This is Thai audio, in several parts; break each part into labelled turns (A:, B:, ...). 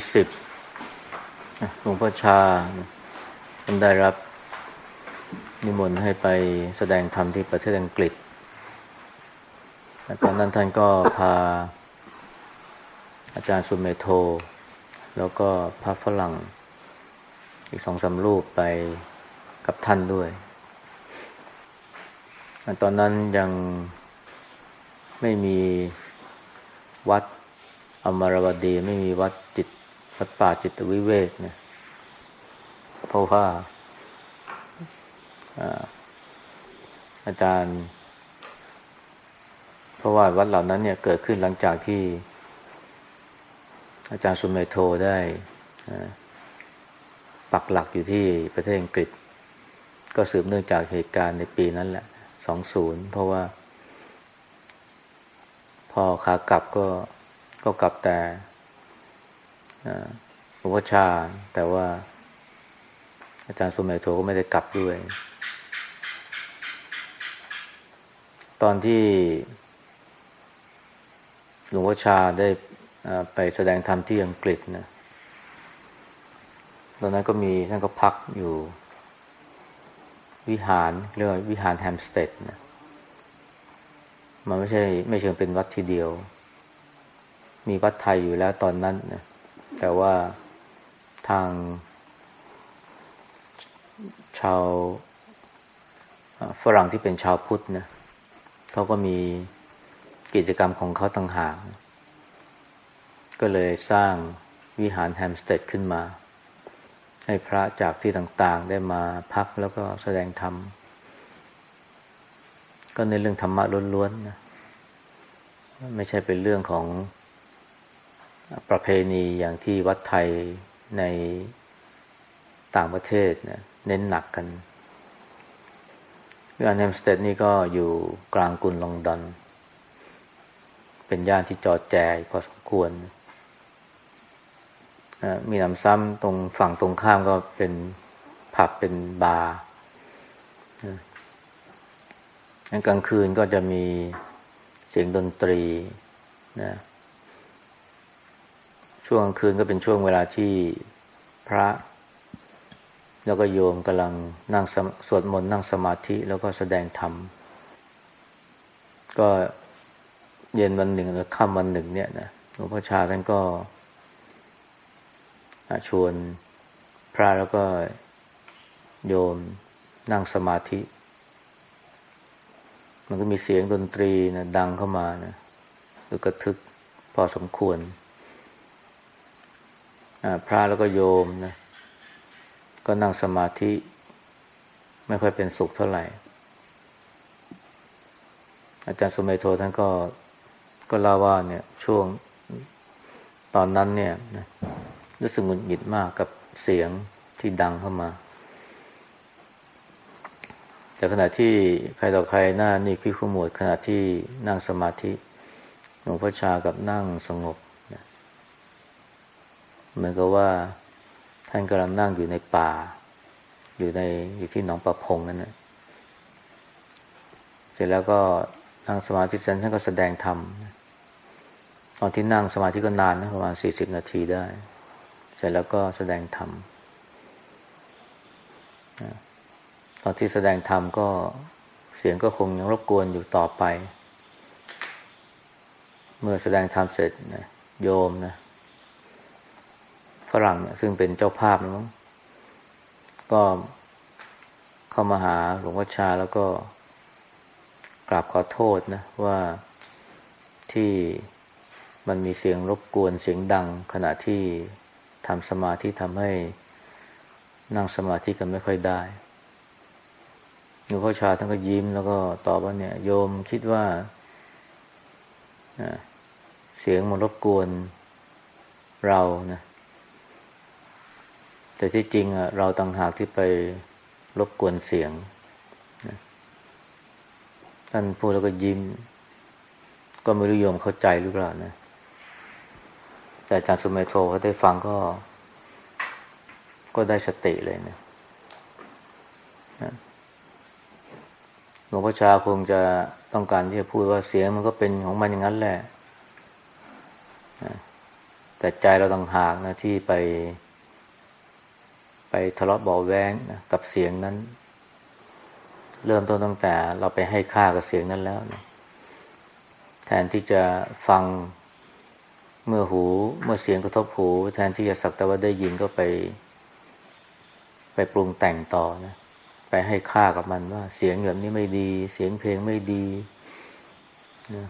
A: เมื่อปี2520หลวงพ่อชาท่านได้รับนิมนต์ให้ไปแสดงธรรมที่ประเทศอังกฤษตอนนั้นท่านก็พาอาจารย์สุเมโท แล้วก็พระฝรั่ง อีกสองสารูปไปกับท่านด้วย ตอนนั้นยังไม่มีวัดอมรวดี ไม่มีวัดจิต วัดป่าจิตวิเวกเนี่ย เพราะว่าอาจารย์ เพราะว่าวัดเหล่านั้นเนี่ยเกิดขึ้นหลังจากที่ อาจารย์สุมเมโทได้ปักหลักอยู่ที่ประเทศอังกฤษ ก็สืบเนื่องจากเหตุการณ์ในปีนั้นแหละสองศูนย์เพราะว่า พอขากลับก็ก็กลับแต่ หลวงพ่อชา แต่ว่า อาจารย์สุมเมโทก็ไม่ได้กลับด้วย ตอนที่หลวงพ่อชาได้ไปแสดงธรรมที่อังกฤษนะตอนนั้นก็มีท่านก็พักอยู่ วิหารเรียกว่าวิหารแฮมสเตดนะมันไม่ใช่ ไม่เชิงเป็นวัดทีเดียว มีวัดไทยอยู่แล้วตอนนั้นนะ แต่ว่าทาง ชาวฝรั่งที่เป็นชาวพุทธนะเขาก็มีกิจกรรมของเขาต่างหาก ก็เลยสร้างวิหารแฮมสเตดขึ้นมา ให้พระจากที่ต่างๆได้มาพักแล้วก็แสดงธรรม ก็ในเรื่องธรรมะล้วนๆนะไม่ใช่เป็นเรื่องของ ประเพณีอย่างที่วัดไทยในต่างประเทศเน,เน้นหนักกันวิลาเนมสเตดนี่ก็อยู่กลางกรุงลอนดอน เป็นย่านที่จอดแจพอสมควร มีน้ำซ้ำตรงฝั่งตรงข้ามก็เป็นผับเป็นบาร์กลางคืนก็จะมีเสียงดนตรีนะ ช่วงกลางคืนก็เป็นช่วงเวลาที่พระ แล้วก็โยมกำลังนั่งสวดมนต์นั่งสมาธิแล้วก็แสดงธรรม ก็เย็นวันหนึ่งหรือค่ำวันหนึ่งเนี่ยนะหลวงพ่อชาท่านก็ชวนพระแล้วก็โยมนั่งสมาธิ มันก็มีเสียงดนตรีนะดังเข้ามานะหรือกระทึกพอสมควร พระแล้วก็โยมนะก็นั่งสมาธิ ไม่ค่อยเป็นสุขเท่าไหร่ อาจารย์สุเมโทท่านก็ก็เล่าว่าเนี่ยช่วงตอนนั้นเนี่ยนะรู้สึกหงุดหงิดมากกับเสียงที่ดังเข้ามา แต่ขณะที่ใครต่อใครหน้านี่คือขมวดขณะที่นั่งสมาธิหลวงพ่อชากับนั่งสงบ เหมือนกับว่าท่านกำลังนั่งอยู่ในป่า อยู่ในอยู่ที่หนองประพงนั่นนะเสร็จแล้วก็นั่งสมาธิเสร็จท่านก็แสดงธรรมตอนที่นั่งสมาธิก็นานนะประมาณสี่สิบนาทีได้ เสร็จแล้วก็แสดงธรรมตอนที่แสดงธรรมก็เสียงก็คงยังรบกวนอยู่ต่อไป เมื่อแสดงธรรมเสร็จนะโยมนะ ฝรั่งซึ่งเป็นเจ้าภาพนะก็เข้ามาหาหลวงพ่อชาแล้วก็กราบขอโทษนะว่าที่มันมีเสียงรบกวนเสียงดัง ขณะที่ทำสมาธิทำให้นั่งสมาธิกันไม่ค่อยได้หลวงพ่อชาท่านก็ยิ้มแล้วก็ตอบว่าเนี่ย โยมคิดว่าเสียงมันรบกวนเรานะ แต่ที่จริงอะเราต่างหากที่ไปรบกวนเสียง ท่านพูดแล้วก็ยิ้ม ก็ไม่รู้โยมเข้าใจหรือเปล่านะ แต่อาจารย์สุเมโทเขาได้ฟังก็ ก็ได้สติเลยนะหลวงพ่อชาคงจะต้องการที่จะพูดว่าเสียงมันก็เป็นของมันอย่างนั้นแหละ แต่ใจเราต้องหากนะที่ไป ไปทะเลาะเบาแวงนะกับเสียงนั้น เริ่มต้นตั้งแต่เราไปให้ค่ากับเสียงนั้นแล้วนะแทนที่จะฟังเมื่อหูเมื่อเสียงกระทบหู แทนที่จะสักแต่ว่าได้ยินก็ไป ไปปรุงแต่งต่อนะไปให้ค่ากับมันว่า เสียงแบบนี้ไม่ดี เสียงเพลงไม่ดีนะ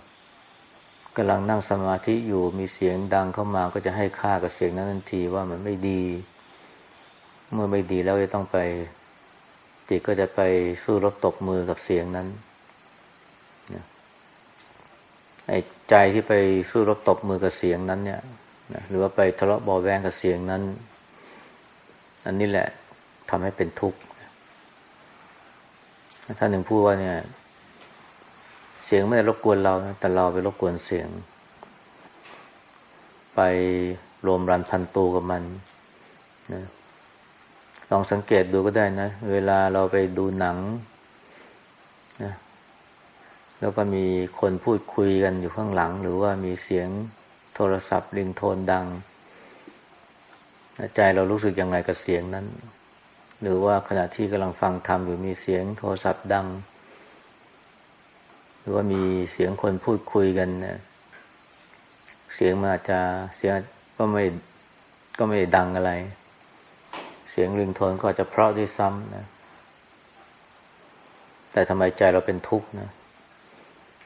A: กำลังนั่งสมาธิอยู่มีเสียงดังเข้ามาก็จะให้ค่ากับเสียงนั้นทันทีว่ามันไม่ดี เมื่อไม่ดีแล้วจะต้องไป จิตก็จะไปสู้รบตบมือกับเสียงนั้นนะไอ้ใจที่ไปสู้รบตบมือกับเสียงนั้นเนี่ยนะหรือว่าไปทะเลาะบอแวงกับเสียงนั้น อันนี้แหละทำให้เป็นทุกข์ท่านหนึ่งพูดว่าเนี่ย เสียงไม่ได้รบกวนเรานะแต่เราไปรบกวนเสียง ไปรวมรันพันตูกับมันนะ ลองสังเกตดูก็ได้นะ เวลาเราไปดูหนังนะแล้วก็มีคนพูดคุยกันอยู่ข้างหลัง หรือว่ามีเสียงโทรศัพท์ริงโทนดัง ใจเรารู้สึกยังไงกับเสียงนั้น หรือว่าขณะที่กำลังฟังธรรมอยู่มีเสียงโทรศัพท์ดัง หรือว่ามีเสียงคนพูดคุยกันเนี่ยเสียงมันอาจจะเสียงก็ไม่ก็ไม่ดังอะไร เสียงริงโทนก็อาจจะเพราะด้วยซ้ำนะ แต่ทำไมใจเราเป็นทุกข์นะ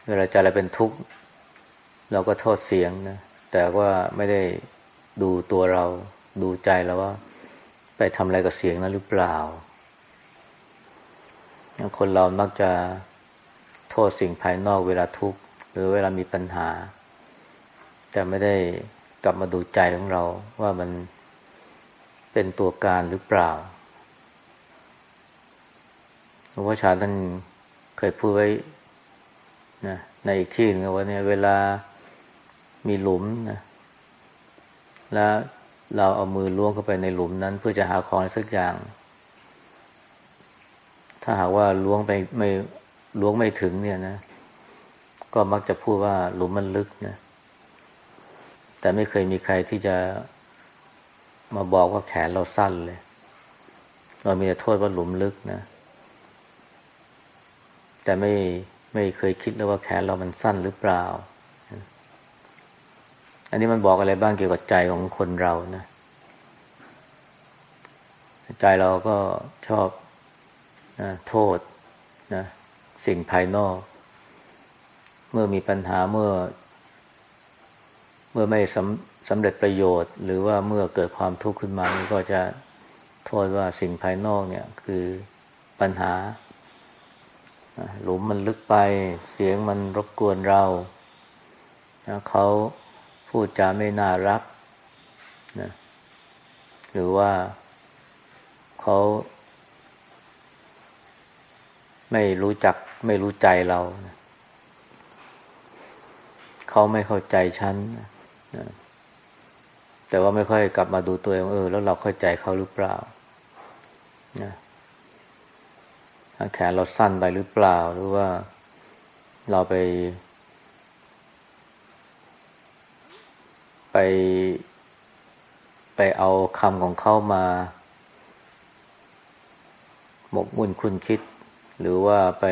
A: เวลาใจเราเป็นทุกข์เราก็โทษเสียงนะ แต่ว่าไม่ได้ดูตัวเราดูใจเราว่า ไปทำอะไรกับเสียงนั้นหรือเปล่า คนเรามักจะโทษสิ่งภายนอกเวลาทุกข์หรือเวลามีปัญหา แต่ไม่ได้กลับมาดูใจของเราว่ามัน เป็นตัวการหรือเปล่าหลวงพ่อชาท่านเคยพูดไว้นะในอีกที่นึงว่าเนี่ยเวลามีหลุมนะแล้วเราเอามือล้วงเข้าไปในหลุมนั้น เพื่อจะหาของสักอย่าง ถ้าหากว่าล้วงไปไม่ล้วงไม่ถึงเนี่ยนะ ก็มักจะพูดว่าหลุมมันลึกนะ แต่ไม่เคยมีใครที่จะ มาบอกว่าแขนเราสั้นเลย เรามีแต่โทษว่าหลุมลึกนะ แต่ไม่ไม่เคยคิดเลยว่าแขนเรามันสั้นหรือเปล่า อันนี้มันบอกอะไรบ้างเกี่ยวกับใจของคนเรานะ ใจเราก็ชอบนะโทษนะสิ่งภายนอก เมื่อมีปัญหาเมื่อ เมื่อไม่สำ สำเร็จประโยชน์ หรือว่าเมื่อเกิดความทุกข์ขึ้นมานี่ก็จะโทษว่าสิ่งภายนอกเนี่ยคือปัญหา หลุมมันลึกไปเสียงมันรบกวนเราเขาพูดจาไม่น่ารักนะหรือว่าเขาไม่รู้จักไม่รู้ใจเรา เขาไม่เข้าใจฉันนะ แต่ว่าไม่ค่อยกลับมาดูตัวเองเออ แล้วเราเข้าใจเขาหรือเปล่านะแขนเราสั้นไปหรือเปล่า หรือว่าเราไป ไป ไปเอาคำของเขามา หมกมุ่นคุณคิด หรือว่าไป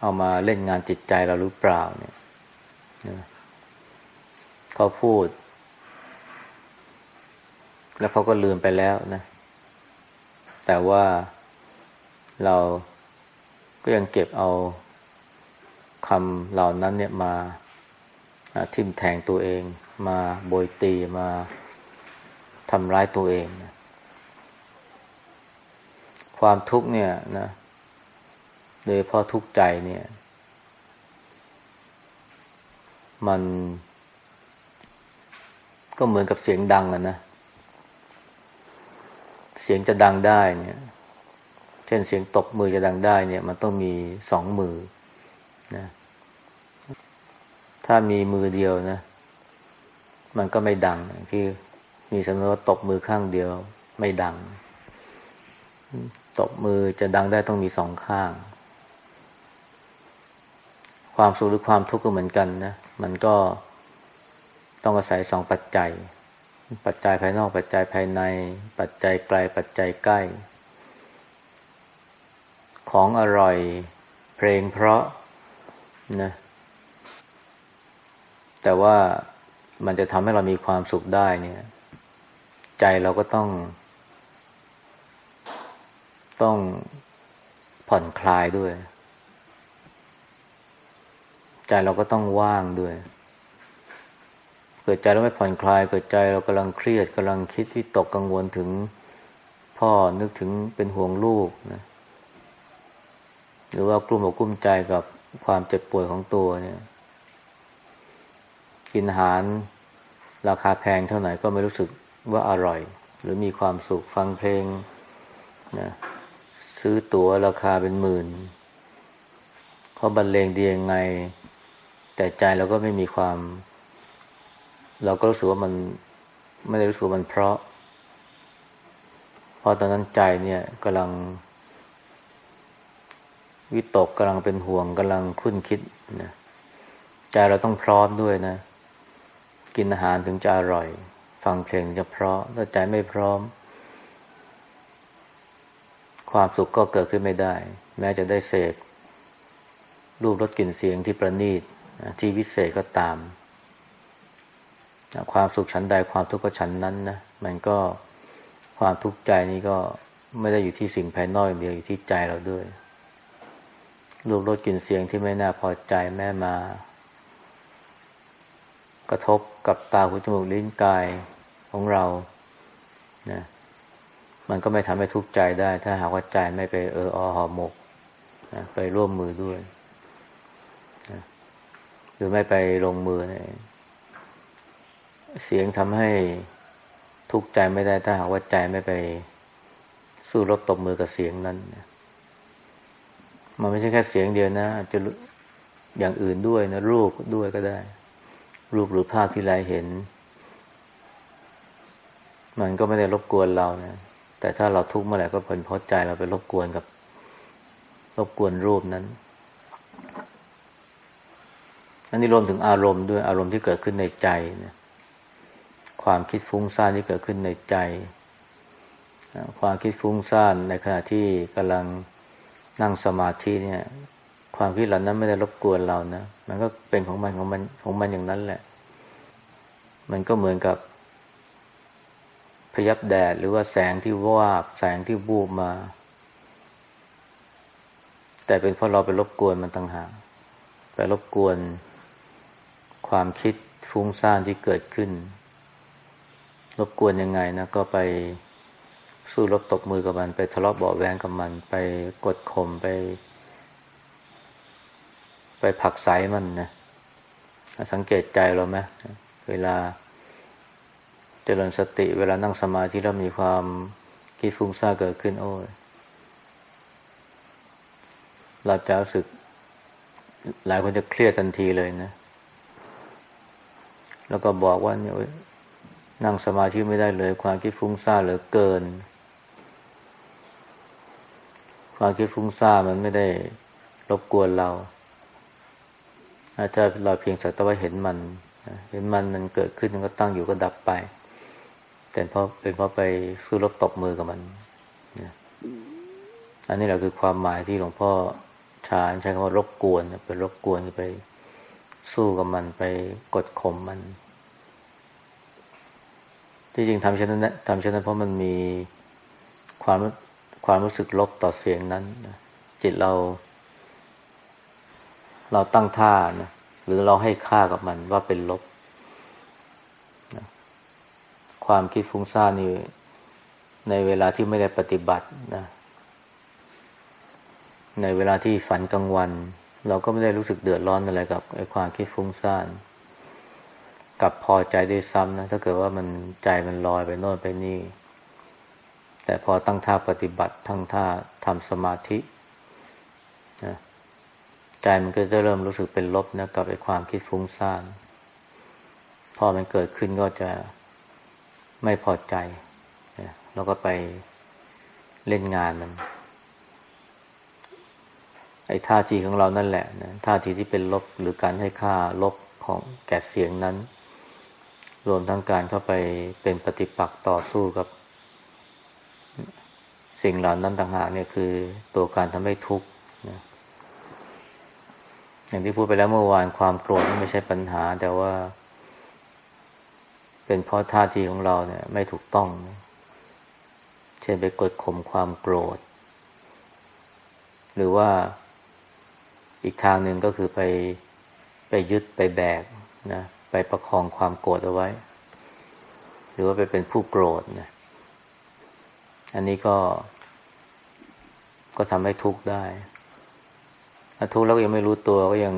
A: เอามาเล่นงานจิตใจเราหรือเปล่าเนี่ยเขาพูด แล้วเขาก็ลืมไปแล้วนะ แต่ว่าเราก็ยังเก็บเอาคำเหล่านั้นเนี่ยมาทิ่มแทงตัวเอง มาโบยตีมาทำร้ายตัวเองนะความทุกข์เนี่ยนะโดยเพราะทุกข์ใจเนี่ย มันก็เหมือนกับเสียงดังอะนะ เสียงจะดังได้เนี่ย เช่นเสียงตบมือจะดังได้เนี่ย มันต้องมีสองมือนะถ้ามีมือเดียวนะ มันก็ไม่ดังที่มีสำนวนตบมือข้างเดียว ไม่ดัง ตบมือจะดังได้ต้องมีสองข้าง ความสุขหรือความทุกข์ก็เหมือนกันนะ มันก็ต้องอาศัยสองปัจจัย ปัจจัยภายนอก ปัจจัยภายใน ปัจจัยไกล ปัจจัยใกล้ ของอร่อย เพลงเพราะนะ แต่ว่ามันจะทำให้เรามีความสุขได้เนี่ย ใจเราก็ต้อง ต้องผ่อนคลายด้วย ใจเราก็ต้องว่างด้วย เกิดใจเราไม่ผ่อนคลาย เกิดใจเรากำลังเครียดกำลังคิดที่ตกกังวลถึงพ่อนึกถึงเป็นห่วงลูกนะหรือว่ากลุ้มอกกลุ้มใจกับความเจ็บป่วยของตัวเนี่ย กินอาหารราคาแพงเท่าไหร่ก็ไม่รู้สึกว่าอร่อย หรือมีความสุขฟังเพลงนะซื้อตั๋วราคาเป็นหมื่นเขาบรรเลงดียังไง แต่ใจเราก็ไม่มีความ เราก็รู้สึกว่ามันไม่ได้รู้สึกมันเพราะ เพราะตอนนั้นใจเนี่ยกำลัง วิตกกำลังเป็นห่วงกำลังคุ้นคิดนะใจเราต้องพร้อมด้วยนะ กินอาหารถึงจะอร่อย ฟังเพลงจะเพราะถ้าใจไม่พร้อม ความสุขก็เกิดขึ้นไม่ได้ แม้จะได้เสพรูปรสกลิ่นเสียงที่ประณีตที่วิเศษก็ตาม ความสุขชั้นใดความทุกข์ก็ชั้นนั้นนะมันก็ความทุกข์ใจนี้ก็ไม่ได้อยู่ที่สิ่งภายนอกอย่างเดียวอยู่ที่ใจเราด้วยรูปรสกลิ่นเสียงที่ไม่น่าพอใจแม่มา กระทบกับตาหูจมูกลิ้นกายของเรานะมันก็ไม่ทำให้ทุกข์ใจได้ ถ้าหากว่าใจไม่ไปเอออหอหมกนะไปร่วมมือด้วยนะหรือไม่ไปลงมือเนี่ย เสียงทำให้ทุกข์ใจไม่ได้ถ้าหากว่าใจไม่ไปสู้รบตบมือกับเสียงนั้น มันไม่ใช่แค่เสียงเดียวนะจะอย่างอื่นด้วยนะ รูปด้วยก็ได้ รูปหรือภาพที่เราเห็น มันก็ไม่ได้รบกวนเรานะแต่ถ้าเราทุกข์เมื่อไหร่ก็เป็นเพราะใจเราไปรบกวนกับ รบกวนรูปนั้นอันนี้รวมถึงอารมณ์ด้วยอารมณ์ที่เกิดขึ้นในใจนะ ความคิดฟุ้งซ่านที่เกิดขึ้นในใจ ความคิดฟุ้งซ่านในขณะที่กำลังนั่งสมาธิเนี่ย ความคิดเหล่านั้นไม่ได้รบกวนเรานะ มันก็เป็นของมันของมันของมันอย่างนั้นแหละ มันก็เหมือนกับ พยับแดดหรือว่าแสงที่วาบแสงที่บูบมา แต่เป็นเพราะเราไปรบกวนมันต่างหากไปรบกวนความคิดฟุ้งซ่านที่เกิดขึ้น รบกวนยังไงนะก็ไปสู้รบตบมือกับมัน ไปทะเลาะเบาแวงกับมัน ไปกดข่มไป ไปผักใสมันนะสังเกตใจเราไหมเวลาเจริญสติ เวลานั่งสมาธิแล้วมีความคิดฟุ้งซ่านเกิดขึ้น โอ้ยเราจะรู้สึก หลายคนจะเครียดทันทีเลยนะ แล้วก็บอกว่าเนี่ย นั่งสมาธิไม่ได้เลย ความคิดฟุ้งซ่านเหลือเกิน ความคิดฟุ้งซ่านมันไม่ได้รบกวนเราถ้าเราเพียงสักแต่ว่าเห็นมัน เห็นมันมันเกิดขึ้นมันก็ตั้งอยู่ก็ดับไป แต่เพราะเป็นเพราะไปสู้รบตบมือกับมันอันนี้แหละคือความหมายที่หลวงพ่อชาญใช้คำว่ารบกวนไปรบกวนไปสู้กับมันไปกดข่มมัน ที่จริงทำเช่นนั้นทำเช่นนั้นเพราะมันมีความความรู้สึกลบต่อเสียงนั้นจิตเรา เราตั้งท่านะหรือเราให้ค่ากับมันว่าเป็นลบความคิดฟุ้งซ่านนี่ในเวลาที่ไม่ได้ปฏิบัตินะในเวลาที่ฝันกลางวัน เราก็ไม่ได้รู้สึกเดือดร้อนอะไรกับไอ้ความคิดฟุ้งซ่าน กับพอใจได้ซ้ำนะถ้าเกิดว่ามันใจมันลอยไปโน่นไปนี่ แต่พอตั้งท่าปฏิบัติทั้งท่าทำสมาธินะใจมันก็จะเริ่มรู้สึกเป็นลบนะกับไอ้ความคิดฟุ้งซ่านพอมันเกิดขึ้นก็จะไม่พอใจแล้วก็ไปเล่นงานมัน ไอ้ท่าทีของเรานั่นแหละนะท่าทีที่เป็นลบหรือการให้ค่าลบของแก่เสียงนั้น รวมทั้งการเข้าไปเป็นปฏิปักษ์ต่อสู้กับ สิ่งเหล่านั้นต่างหากเนี่ยคือตัวการทำให้ทุกข์นะอย่างที่พูดไปแล้วเมื่อวานความโกรธไม่ใช่ปัญหา แต่ว่า เป็นเพราะท่าทีของเราเนี่ย ไม่ถูกต้อง เช่นไปกดข่มความโกรธ หรือว่าอีกทางหนึ่งก็คือไปไปยึดไปแบกนะ ไปประคองความโกรธเอาไว้ หรือว่าไปเป็นผู้โกรธนะอันนี้ก็ ก็ทำให้ทุกข์ได้ถ้าทุกข์แล้วยังไม่รู้ตัวก็ยัง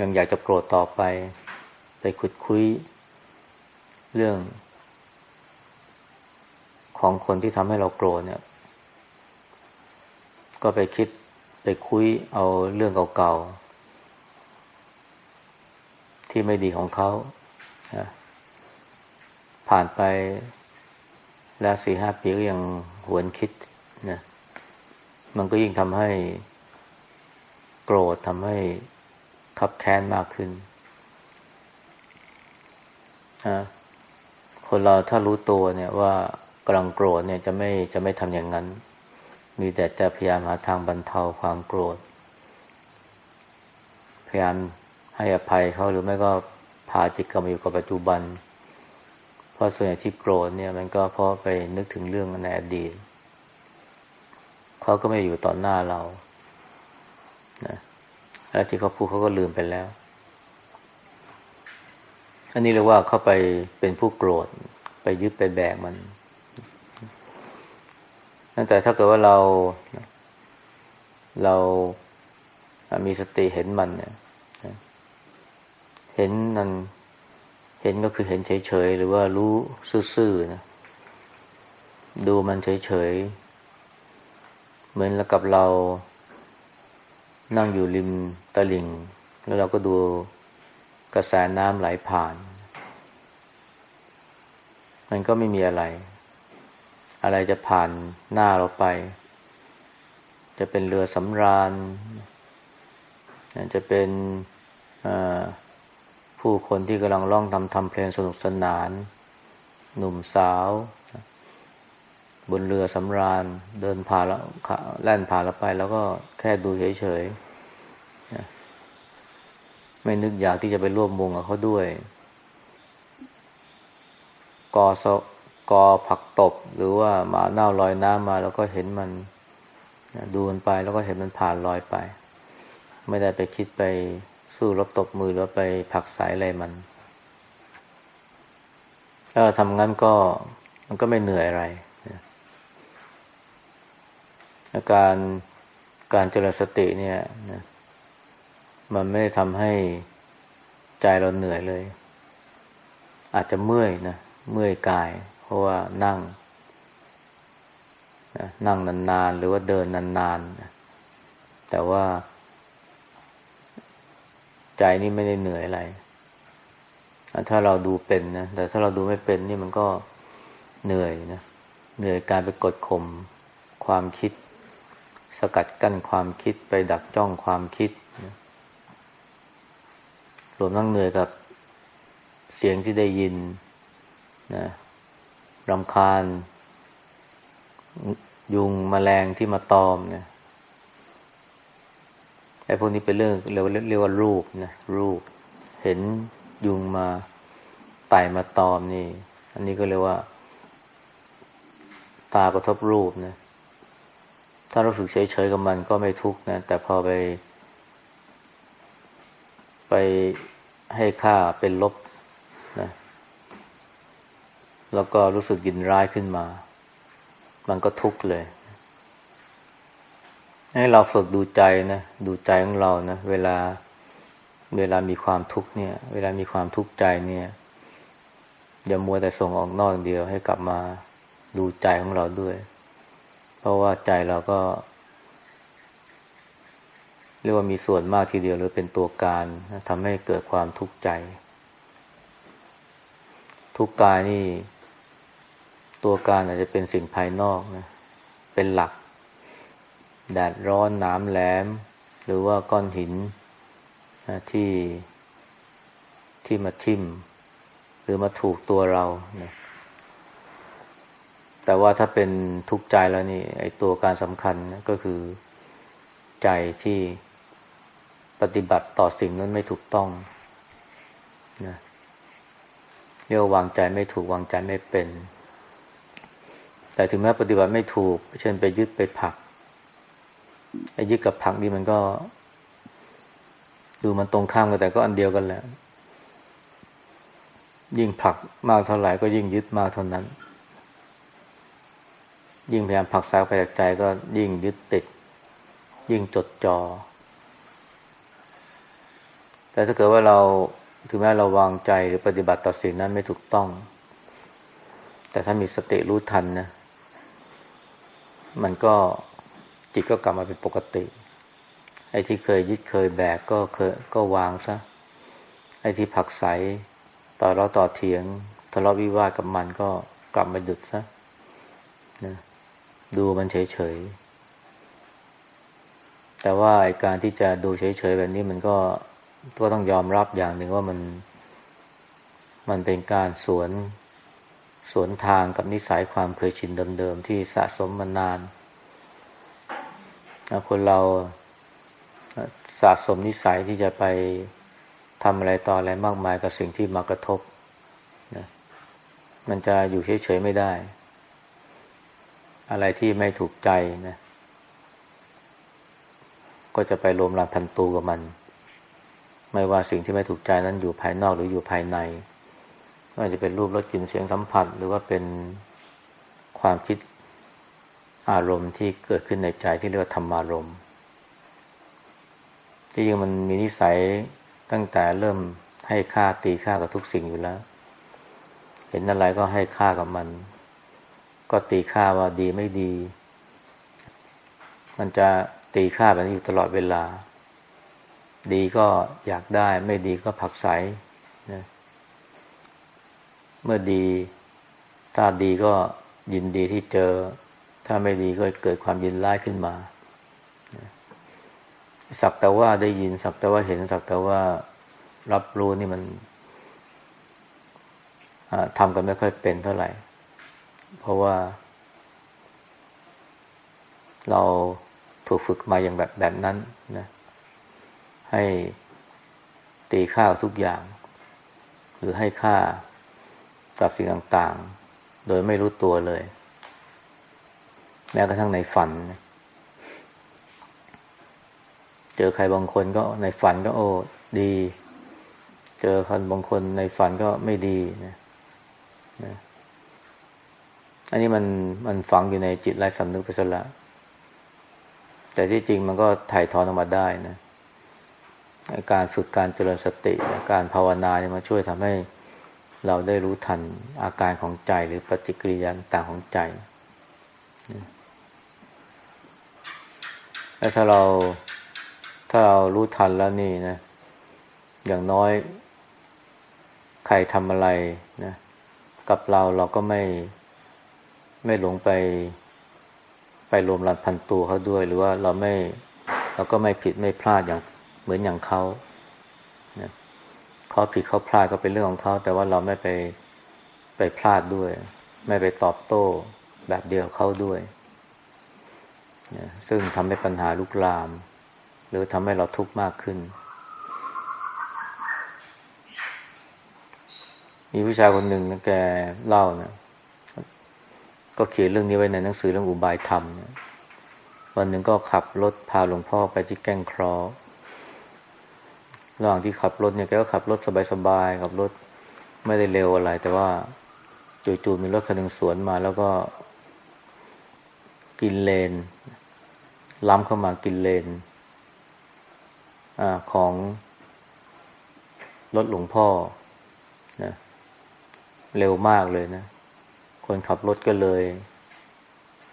A: ยังอยากจะโกรธต่อไป ไปขุดคุยเรื่อง ของคนที่ทำให้เราโกรธเนี่ย ก็ไปคิดไปคุยเอาเรื่องเก่าๆ ที่ไม่ดีของเขาผ่านไปแล้วสี่ห้าปีก็ยังหวนคิดนะมันก็ยิ่งทำให้โกรธทำให้ขับแค้นมากขึ้นคนเราถ้ารู้ตัวเนี่ยว่ากำลังโกรธเนี่ยจะไม่จะไม่ทำอย่างนั้น มีแต่จะพยายามหาทางบรรเทาความโกรธ พยายาม ให้อภัยเขาหรือไม่ก็พาจิตกลับมาอยู่กับปัจจุบัน เพราะส่วนใหญ่ที่โกรธเนี่ย มันก็เพราะไปนึกถึงเรื่องในอดีตเขาก็ไม่อยู่ต่อหน้าเรานะแล้วที่เขาพูดเขาก็ลืมไปแล้ว อันนี้เรียกว่าเข้าไปเป็นผู้โกรธ ไปยึดไปแบกมันแต่ถ้าเกิดว่าเรา เรามีสติเห็นมันเนี่ย เห็นนั่นเห็นก็คือเห็นเฉยๆหรือว่ารู้ซื่อๆนะดูมันเฉยๆเหมือนกับเรา นั่งอยู่ริมตลิ่ง แล้วเราก็ดูกระแสน้ำไหลผ่าน มันก็ไม่มีอะไร อะไรจะผ่านหน้าเราไป จะเป็นเรือสำราญจะเป็น ผู้คนที่กำลังร้องทำทำเพลงสนุกสนาน หนุ่มสาว บนเรือสำราญ เดินผ่านแล้วแล่นผ่านเราไป แล้วก็แค่ดูเฉยๆ ไม่นึกอยากที่จะไปร่วมวงกับเขาด้วย กอกอผักตบ หรือว่าหมาเน่าลอยน้ำมา แล้วก็เห็นมันดูมันไป แล้วก็เห็นมันผ่านลอยไป ไม่ได้ไปคิดไป สู้รบตบมือหรือไปผักสายอะไรมัน ถ้าทำงั้นก็มันก็ไม่เหนื่อยอะไรการการเจริญสติเนี่ยนะมันไม่ได้ทำให้ใจเราเหนื่อยเลย อาจจะเมื่อยนะเมื่อยกาย เพราะว่านั่งนั่งนานๆ หรือว่าเดินนานๆ แต่ว่า ใจนี่ไม่ได้เหนื่อยอะไร ถ้าเราดูเป็นนะ แต่ถ้าเราดูไม่เป็นนี่มันก็เหนื่อยนะ เหนื่อยการไปกดข่มความคิด สกัดกั้นความคิดไปดักจ้องความคิดนะรวมทั้งเหนื่อยกับเสียงที่ได้ยินนะรำคาญ ยุงมแมลงที่มาตอมเนี่ย ไอ้พวกนี้เป็นเรื่องเรียกว่าเรียกว่ารูปนะรูป เห็นยุงมาไต่มาตอมนี่ อันนี้ก็เรียกว่า ตากระทบรูปนะ ถ้าเราฝึกเฉยๆกับมันก็ไม่ทุกข์นะ แต่พอไป ไปให้ค่าเป็นลบนะ แล้วก็รู้สึกยินร้ายขึ้นมา มันก็ทุกข์เลย ให้เราฝึกดูใจนะดูใจของเรานะเวลาเวลามีความทุกข์เนี่ย เวลามีความทุกข์ใจเนี่ยอย่ามัวแต่ส่งออกนอกเดียวให้กลับมาดูใจของเราด้วย เพราะว่าใจเราก็ เรียกว่ามีส่วนมากทีเดียวหรือเป็นตัวการทำให้เกิดความทุกข์ใจ ทุกกายนี่ ตัวการอาจจะเป็นสิ่งภายนอกนะเป็นหลัก แดดร้อนน้ำแหลม หรือว่าก้อนหินนะที่ที่มาทิ่ม หรือมาถูกตัวเรานะแต่ว่าถ้าเป็นทุกข์ใจแล้วนี่ไอ้ตัวการสำคัญก็คือใจที่ปฏิบัติต่อสิ่งนั้นไม่ถูกต้องนะเรียกวางใจไม่ถูกวางใจไม่เป็น แต่ถึงแม้ปฏิบัติไม่ถูก เช่นไปยึดไปผัก ไอ้ยึดกับผักนี่มันก็ ดูมันตรงข้ามกันแต่ก็อันเดียวกันแหละ ยิ่งผลักมากเท่าไหร่ก็ยิ่งยึดมากเท่านั้น ยิ่งพยายามผลักสายไปจากใจก็ยิ่งยึดติด ยิ่งจดจอ่อแต่ถ้าเกิดว่าเราถึงแม้เราวางใจหรือปฏิบัติต่อสิ่งนั้นไม่ถูกต้อง แต่ถ้ามีสติรู้ทันนะ มันก็ จิตก็กลับมาเป็นปกติ ไอ้ที่เคยยึดเคยแบกก็เคยก็วางซะ ไอ้ที่ผักใสต่อเราต่อเถียงทะเลาะวิวาทกับมันก็กลับมาหยุดซะนะดูมันเฉยๆ แต่ว่าการที่จะดูเฉยๆแบบนี้มันก็ก็ต้องยอมรับอย่างหนึ่งว่ามัน มันเป็นการสวนสวนทางกับนิสัยความเคยชินเดิมๆที่สะสมมานาน คนเราสะสมนิสัยที่จะไปทำอะไรต่ออะไรมากมายกับสิ่งที่มากระทบนะมันจะอยู่เฉยๆไม่ได้ อะไรที่ไม่ถูกใจนะ ก็จะไปรวมรันพันตูกับมัน ไม่ว่าสิ่งที่ไม่ถูกใจนั้นอยู่ภายนอกหรืออยู่ภายในไม่ว่าจะเป็นรูปรสกลิ่นเสียงสัมผัส หรือว่าเป็นความคิด อารมณ์ที่เกิดขึ้นในใจที่เรียกว่าธรรมารมณ์ที่ยังมันมีนิสัยตั้งแต่เริ่มให้ค่าตีค่ากับทุกสิ่งอยู่แล้ว เห็นอะไรก็ให้ค่ากับมัน ก็ตีค่าว่าดีไม่ดี มันจะตีค่าแบบนี้อยู่ตลอดเวลา ดีก็อยากได้ ไม่ดีก็ผักใสนะเมื่อดี ถ้าดีก็ยินดีที่เจอ ถ้าไม่ดีก็เกิดความยินร้ายขึ้นมาสักแต่ว่าได้ยินสักแต่ว่าเห็นสักแต่ว่ารับรู้นี่มันทำกันไม่ค่อยเป็นเท่าไหร่ เพราะว่า เราถูกฝึกมาอย่างแบบแบบนั้นนะให้ตีค่าวทุกอย่าง หรือให้ค่ากับสิ่งต่างๆ โดยไม่รู้ตัวเลย แม้กระทั่งในฝัน เจอใครบางคนก็ในฝันก็โอ้ดี เจอคนบางคนในฝันก็ไม่ดีนะนะอันนี้มันมันฝังอยู่ในจิตไร้สำนึกไปซะแล้วแต่ที่จริงมันก็ถ่ายถอนออกมาได้นะการฝึกการเจริญสติการภาวนาเนี่ยมาช่วยทำให้เราได้รู้ทันอาการของใจหรือปฏิกิริยาต่างของใจ แล้วถ้าเราถ้าเรารู้ทันแล้วนี่นะ อย่างน้อย ใครทำอะไรนะ กับเราเราก็ไม่ไม่หลงไป ไปรวมรันพันตัวเขาด้วย หรือว่าเราไม่เราก็ไม่ผิดไม่พลาดอย่างเหมือนอย่างเขาเขาผิดเขาพลาดก็เป็นเรื่องของเขา แต่ว่าเราไม่ไปไปพลาดด้วย ไม่ไปตอบโต้แบบเดียวเขาด้วย ซึ่งทำให้ปัญหาลุกลาม หรือทำให้เราทุกข์มากขึ้น มีผู้ชายคนหนึ่งนะแกเล่านะก็เขียนเรื่องนี้ไว้ในหนังสือเรื่องอุบายธรรมนะวันหนึ่งก็ขับรถพาหลวงพ่อไปที่แก้งครอระหว่างที่ขับรถเนี่ยแกก็ขับรถสบายๆขับรถไม่ได้เร็วอะไร แต่ว่าจู่ๆมีรถคันหนึ่งสวนมา แล้วก็ กินเลน ล้ำเข้ามากินเลนอของรถหลวงพ่อนะเร็วมากเลยนะ คนขับรถก็เลย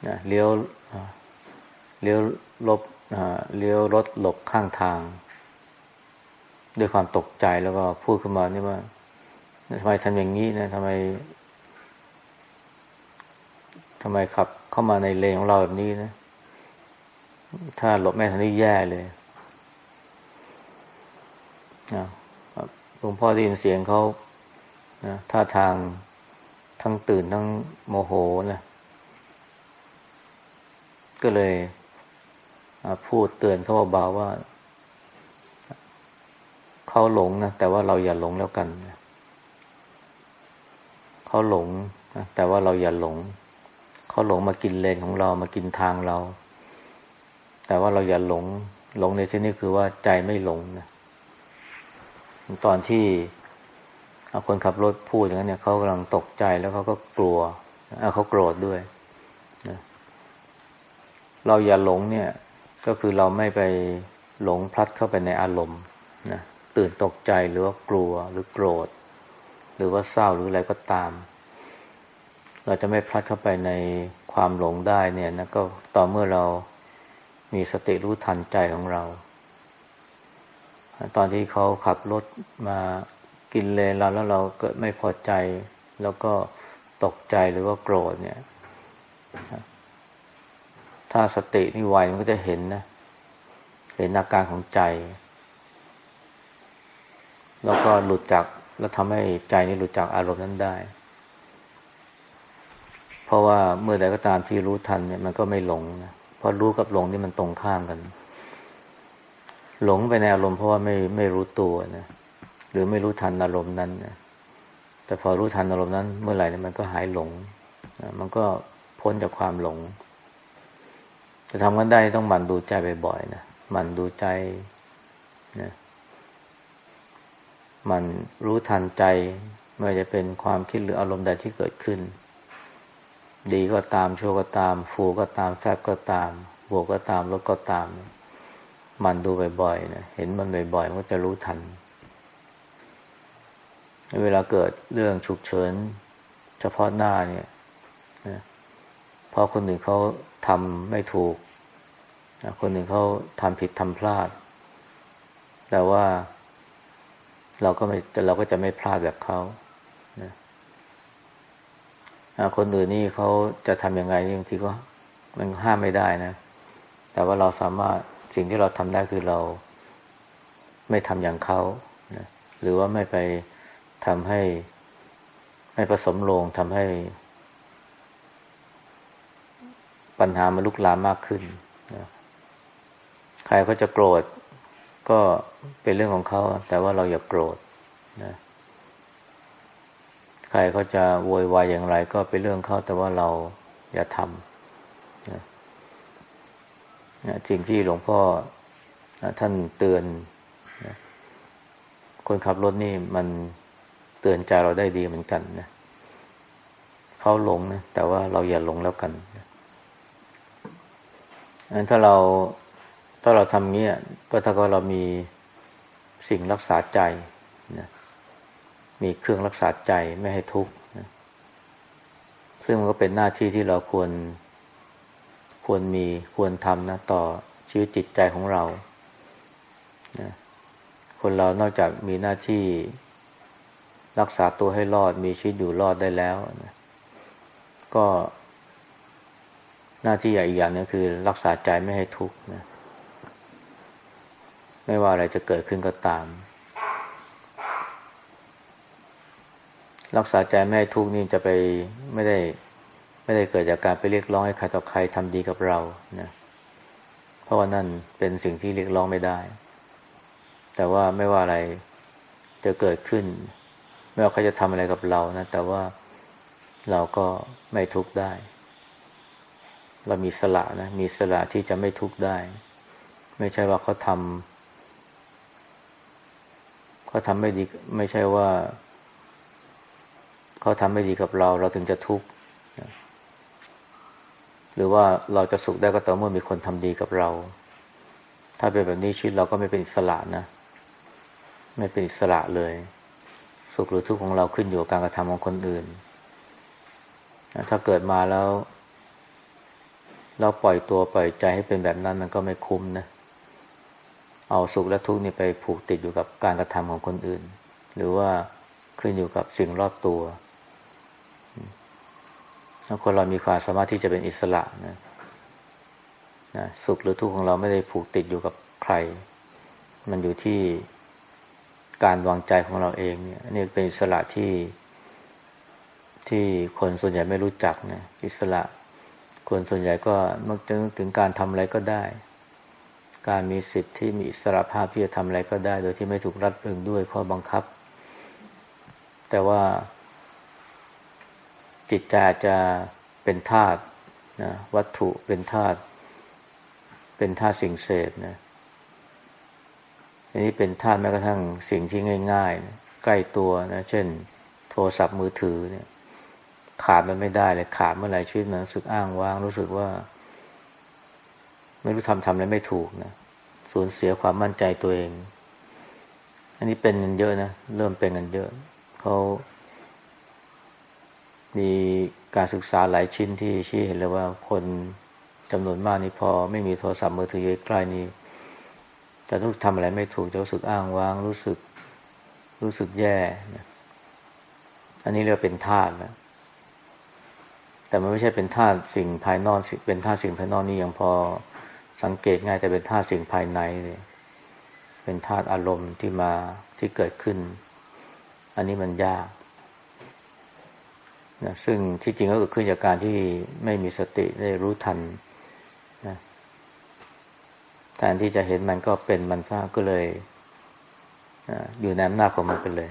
A: นะเลี้ยวเลี้ยวลบเลี้ยวรถหลบข้างทาง ด้วยความตกใจแล้วก็พูดขึ้นมานี่ว่าทำไมทำอย่างนี้นะทำไมทำไมขับ เข้ามาในเลนของเราแบบนี้นะ ถ้าหลบแม่ทันนี่แย่เลยนะหลวงพ่อได้ยินเสียงเขานะท่าทางทั้งตื่นทั้งโมโหนะก็เลยพูดเตือนเขาเบาๆว่าเขาหลงนะแต่ว่าเราอย่าหลงแล้วกันเขาหลงนะแต่ว่าเราอย่าหลง เขาหลงมากินเลนของเรามากินทางเรา แต่ว่าเราอย่าหลง หลงในที่นี้คือว่าใจไม่หลงนะตอนที่คนขับรถพูดอย่างนั้นเนี่ยเขากำลังตกใจแล้วเขาก็กลัวเขาโกรธด้วยนะเราอย่าหลงเนี่ย ก็คือเราไม่ไปหลงพลัดเข้าไปในอารมณ์นะตื่นตกใจหรือว่ากลัวหรือโกรธ หรือว่าเศร้าหรืออะไรก็ตาม เราจะไม่พลัดเข้าไปในความหลงได้เนี่ยนะก็ต่อเมื่อเรามีสติรู้ทันใจของเรา ตอนที่เขาขับรถมากินเลนเราแล้วเราเกิดไม่พอใจ แล้วก็ตกใจหรือว่าโกรธเนี่ย ถ้าสตินี่ไวมันก็จะเห็นนะ เห็นอาการของใจ แล้วก็หลุดจากแล้วทำให้ใจนี่หลุดจากอารมณ์นั้นได้ เพราะว่าเมื่อใดก็ตามที่รู้ทันเนี่ยมันก็ไม่หลงนะเพราะรู้กับหลงนี่มันตรงข้ามกัน หลงไปในอารมณ์เพราะว่าไม่ไม่รู้ตัวนะหรือไม่รู้ทันอารมณ์นั้นนะแต่พอรู้ทันอารมณ์นั้น เมื่อไหร่เนี่ยมันก็หายหลงนะมันก็พ้นจากความหลง จะทำกันได้ต้องหมั่นดูใจบ่อยๆนะหมั่นดูใจนะมันรู้ทันใจไม่ว่าจะเป็นความคิดหรืออารมณ์ใดที่เกิดขึ้น ดีก็ตามชั่วก็ตาม ฟูก็ตามแฟบก็ตาม บวกก็ตามลดก็ตาม มันดูบ่อยๆนะเห็นมันบ่อยๆมันก็จะรู้ทัน เวลาเกิดเรื่องฉุกเฉิน เฉพาะหน้าเนี่ยนะพอคนหนึ่งเขาทำไม่ถูกนะคนหนึ่งเขาทำผิดทำพลาด แต่ว่า เราก็ไม่เราก็จะไม่พลาดแบบเขา คนอื่นนี่เขาจะทำยังไงบางทีก็มันห้ามไม่ได้นะ แต่ว่าเราสามารถสิ่งที่เราทำได้คือเราไม่ทำอย่างเขานะหรือว่าไม่ไปทำให้ ไม่ผสมลงทำให้ ปัญหามันลุกลามมากขึ้นนะใครเขาจะโกรธก็เป็นเรื่องของเขา แต่ว่าเราอย่าโกรธนะ ใครเขาจะโวยวายอย่างไร ก็เป็นเรื่องเขาแต่ว่าเราอย่าทำนะนะสิ่งที่หลวงพ่อนะท่านเตือนนะคนขับรถนี่มันเตือนใจเราได้ดีเหมือนกันนะเขาหลงนะแต่ว่าเราอย่าหลงแล้วกันงั้นถ้าเราถ้าเราทำเงี้ยก็ถ้าก็เรามีสิ่งรักษาใจนะ มีเครื่องรักษาใจไม่ให้ทุกข์นะซึ่งมันก็เป็นหน้าที่ที่เราควร ควรมีควรทำนะต่อชีวิตจิตใจของเรานะคนเรานอกจากมีหน้าที่รักษาตัวให้รอดมีชีวิตอยู่รอดได้แล้วนะก็หน้าที่ใหญ่อีกอย่างนึงคือ รักษาใจไม่ให้ทุกข์นะ ไม่ว่าอะไรจะเกิดขึ้นก็ตาม รักษาใจไม่ให้ทุกข์นี่จะไปไม่ได้ ไม่ได้เกิดจากการไปเรียกร้องให้ใครต่อใครทำดีกับเรานะเพราะว่านั่นเป็นสิ่งที่เรียกร้องไม่ได้ แต่ว่าไม่ว่าอะไรจะเกิดขึ้น ไม่ว่าเขาจะทำอะไรกับเรานะแต่ว่าเราก็ไม่ทุกข์ได้ เรามีสละนะมีสละที่จะไม่ทุกข์ได้ ไม่ใช่ว่าเขาทำเขาทำไม่ดี ไม่ใช่ว่า เขาทำไม่ดีกับเรา เราถึงจะทุกข์หรือว่าเราจะสุขได้ก็ต่อเมื่อมีคนทำดีกับเรา ถ้าเป็นแบบนี้ชีวิตเราก็ไม่เป็นอิสระนะ ไม่เป็นอิสระเลย สุขหรือทุกข์ของเราขึ้นอยู่กับการกระทำของคนอื่น ถ้าเกิดมาแล้ว เราปล่อยตัวปล่อยใจให้เป็นแบบนั้นมันก็ไม่คุ้มนะ เอาสุขและทุกข์นี่ไปผูกติดอยู่กับการกระทำของคนอื่น หรือว่าขึ้นอยู่กับสิ่งรอบตัว คนเรามีความสามารถที่จะเป็นอิสระนะนะสุขหรือทุกข์ของเราไม่ได้ผูกติดอยู่กับใคร มันอยู่ที่การวางใจของเราเองเนี่ยนี่เป็นอิสระที่ที่คนส่วนใหญ่ไม่รู้จักนะอิสระ คนส่วนใหญ่ก็มักจะนึกถึงการทำอะไรก็ได้ การมีสิทธิ์ที่มีอิสระภาพที่จะทำอะไรก็ได้ โดยที่ไม่ถูกรัดรึงด้วยข้อบังคับ แต่ว่า จิตใจจะเป็นทาสนะวัตถุเป็นทาสเป็นทาสสิ่งเสพนะอันนี้เป็นทาสแม้กระทั่งสิ่งที่ง่ายๆนะใกล้ตัวนะเช่น โทรศัพท์มือถือเนี่ย ขาดมันไม่ได้เลยขาดเมื่อไหร่ชีวิตมันรู้สึกอ้างว้างรู้สึกว่า ไม่รู้ทำทำอะไรไม่ถูกนะสูญเสียความมั่นใจตัวเอง อันนี้เป็นกันเยอะนะเริ่มเป็นกันเยอะเขา มีการศึกษาหลายชิ้นที่ชี้เห็นเลยว่าคนจำนวนมากนี่พอไม่มีโทรศัพท์มือถือใกล้นี้จะรู้ทำอะไรไม่ถูกจะรู้สึกอ้างว้างรู้สึกรู้สึกแย่นะอันนี้เรียกเป็นธาตุนะแต่มันไม่ใช่เป็นธาตุสิ่งภายนอกเป็นธาตุสิ่งภายนอกนี่ยังพอสังเกตง่ายแต่เป็นธาตุสิ่งภายในเลยเป็นธาตุอารมณ์ที่มาที่เกิดขึ้น อันนี้มันยาก นะซึ่งที่จริงก็เกิดขึ้นจากการที่ไม่มีสติได้รู้ทันนะแทนที่จะเห็นมันก็เป็นมันซะก็เลยอยู่ในอำนาจของมันไปเลย